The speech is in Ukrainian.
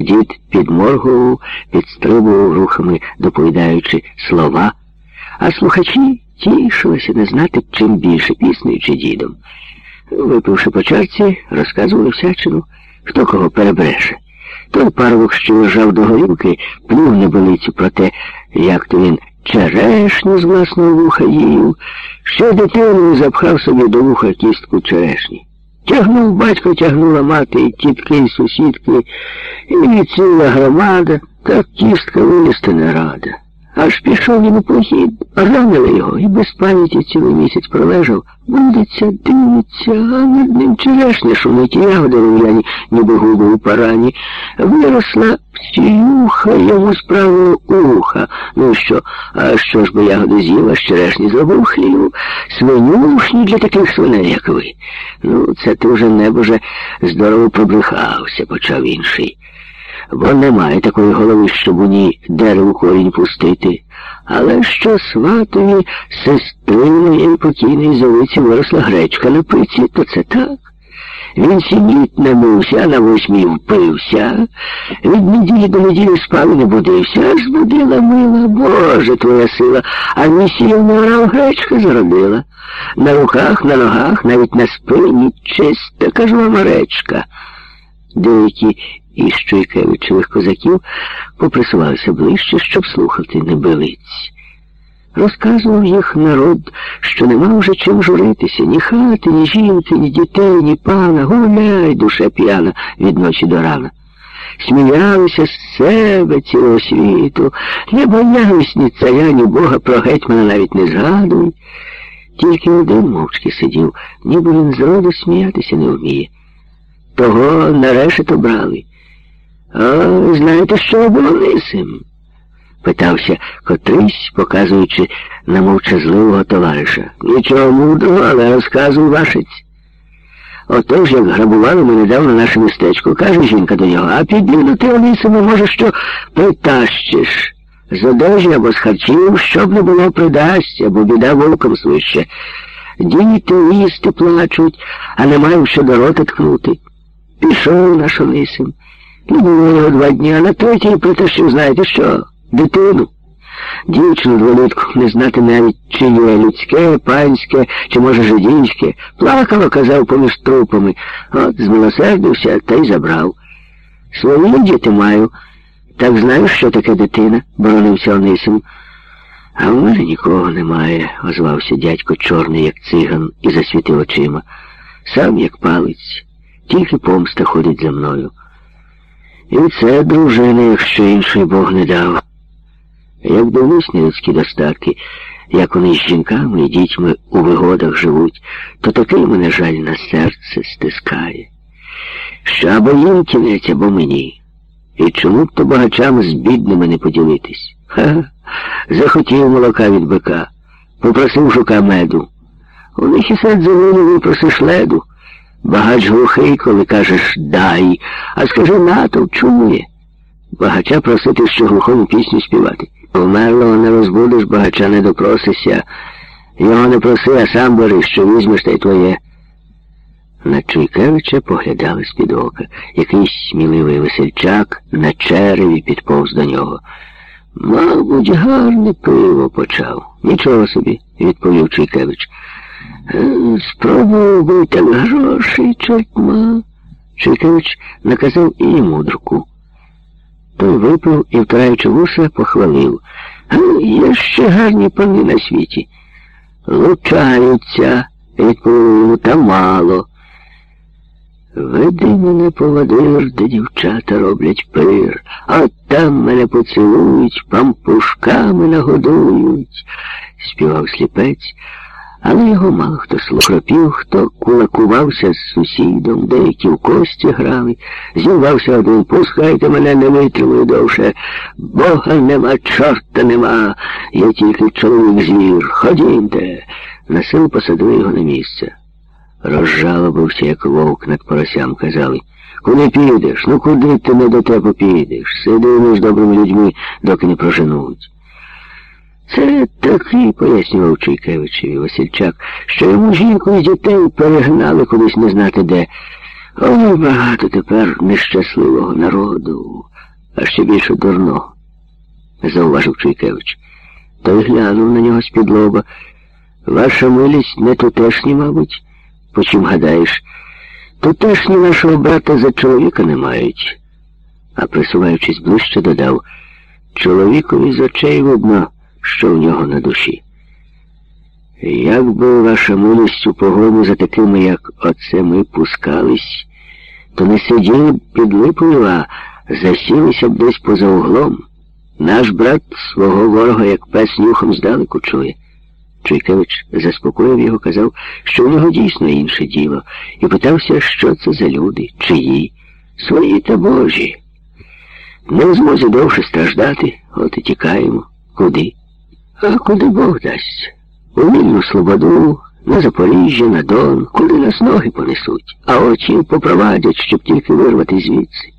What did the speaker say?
Дід підморгував, підстрибував рухами, доповідаючи слова, а слухачі тішилися не знати чим більше піснею чи дідом. Випивши по чарці, розказували всячину, хто кого перебреше. Той парубок, що лежав до горілки, плюв небелицю про те, як то він черешню з власного вуха їв, ще дитиною запхав собі до вуха кістку черешні. Тягнув батько, тягнула мати, і тітки, і сусідки, і ціла громада, та кістка вилізти не рада. Аж пішов він у похід, ранили його і без пам'яті цілий місяць пролежав. Будеться, дивиться, а над ним черешня шумить ягоди рум'яні, ніби губи у парані. Виросла псіюха йому справило уха. Ну що, а що ж би ягоди з'їла, з черешні зробив хлів? Свинюшні для таких свиней, як ви. Ну, це ти вже небоже здорово пробрехався, почав інший бо немає такої голови, щоб у ній дерево корінь пустити. Але що сватові сестри моєї покійної зовиці виросла гречка на пиці, то це так. Він сініть намився, а на восьмій впився. Від неділі до неділі спав і не будився, аж збудила мила, Боже твоя сила, а місію не орав гречка зародила. На руках, на ногах, навіть на спині чиста, кажу вам, гречка. Деякі із Чуйкевичевих козаків поприсувалися ближче, щоб слухати небилиць. Розказував їх народ, що нема вже чим журитися, ні хати, ні жінки, ні дітей, ні пана, гуляй, душа п'яна від ночі до рана. Сміялися з себе цілого світу, не боялись ні царя, ні Бога, про гетьмана навіть не згадують. Тільки один мовчки сидів, ніби він зроду сміятися не вміє. Того нарешті брали. А ви знаєте, що було лисим? питався котрийсь, показуючи на мовчазливого товариша. Нічого мудрого, але розказуй вашець. Отож, як грабували ми недавно наше містечко, каже жінка до нього, а підійду ти, може, що притащиш. З одежі або з харчів, щоб не було придасть, або біда вовком свище. Діти їсти плачуть, а не маю що до рота ткнути. Пішов наш Олисим. Не було його два дні, а на третій притащив, знаєте що? Дитину. Дівчину дволітку не знати навіть, чи є людське, панське, чи, може, жидінське. Плакало, казав, поміж трупами. От змилосердився та й забрав. Свої діти маю. Так знаю, що таке дитина, боронився Онисим. А в мене нікого немає, озвався дядько чорний, як циган, і засвітив очима. Сам як палець, тільки помста ходить за мною. І це дружина, якщо інший Бог не дав. Як дивлюсь на людські достатки, як вони з жінками і дітьми у вигодах живуть, то такий мене жаль на серце стискає. Що або їм кінець, або мені. І чому б то багачам з бідними не поділитись? Ха, захотів молока від бика, попросив жука меду. У них і серед зелені випросиш леду. Багач глухий, коли кажеш дай, а скажи натовп чує. Багача просити, що глухому пісню співати. Померлого не розбудеш, багача не допросися. Його не проси, а сам бери, що візьмеш та й твоє. На Чуйкевича поглядали з-під ока. Якийсь сміливий весельчак на череві підповз до нього. Мабуть, гарне пиво почав. Нічого собі, відповів Чуйкевич. Спробував так грошей, чортма. Чуйкевич наказав і йому друку. Той випив і, втираючи вуса, похвалив. Є ще гарні пани на світі. Лучаються, відповів йому, та мало. Веди мене поводир, де дівчата роблять пир, а там мене поцілують, пампушками нагодують, співав сліпець. Але його мало хто слухропів, хто кулакувався з сусідом, деякі в кості грали, зірвався один, пускайте мене, не витримую довше. Бога нема, чорта нема, я тільки чоловік звір. Ходімте. На силу посадили його на місце. Розжалобився, як вовк над поросям, казали. Куди підеш? Ну куди ти не до тебе підеш? Сиди між добрими людьми, доки не проженуть. Це такий, пояснював Чуйкевичеві Васильчак, що йому жінку і дітей перегнали кудись не знати де. Ой, багато тепер нещасливого народу, а ще більше дурного, зауважив Чуйкевич. Той глянув на нього з-під лоба. Ваша милість не тутешні, мабуть, по чим гадаєш. Тутешні нашого брата за чоловіка не мають. А присуваючись ближче, додав чоловікові з очей видно, що в нього на душі. Як би ваша милість у погону за такими, як оце ми пускались, то не сиділи б під липою, а засілися б десь поза углом. Наш брат свого ворога, як пес нюхом здалеку чує. Чуйкевич заспокоїв його, казав, що в нього дійсно інше діло, і питався, що це за люди, чиї, свої та божі. Не в змозі довше страждати, от і тікаємо. Куди? А куди Бог дасть? У вільну слободу, на Запоріжжя, на Дон, куди нас ноги понесуть, а очі попровадять, щоб тільки вирвати звідси.